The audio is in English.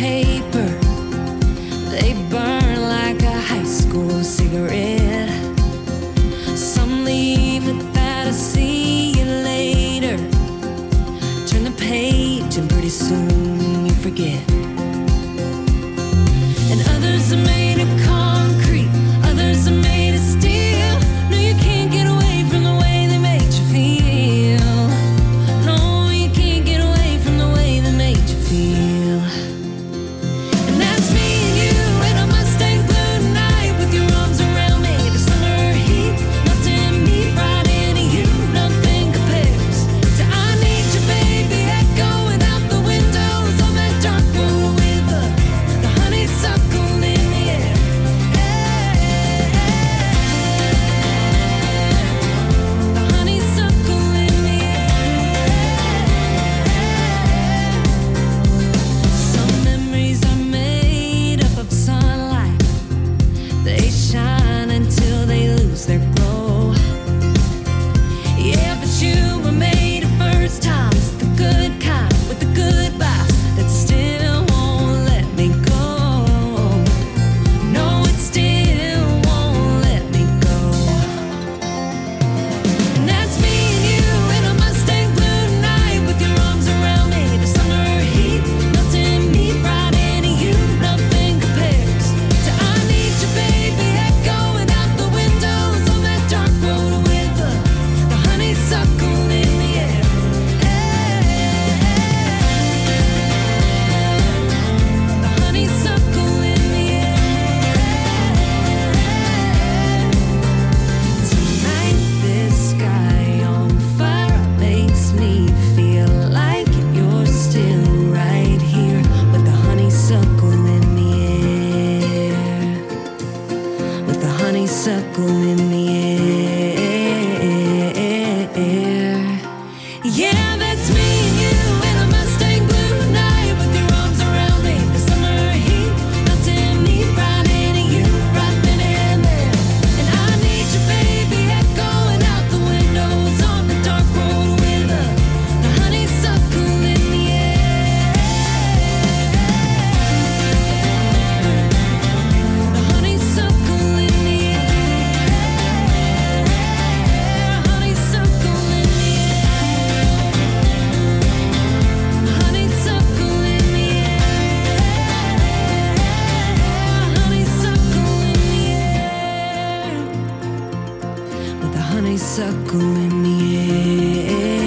paper. They burn like a high school cigarette. Some leave it that I see you later. Turn the page and pretty soon you forget. circle in the air. Yeah, that's me. honeysuckle in the air.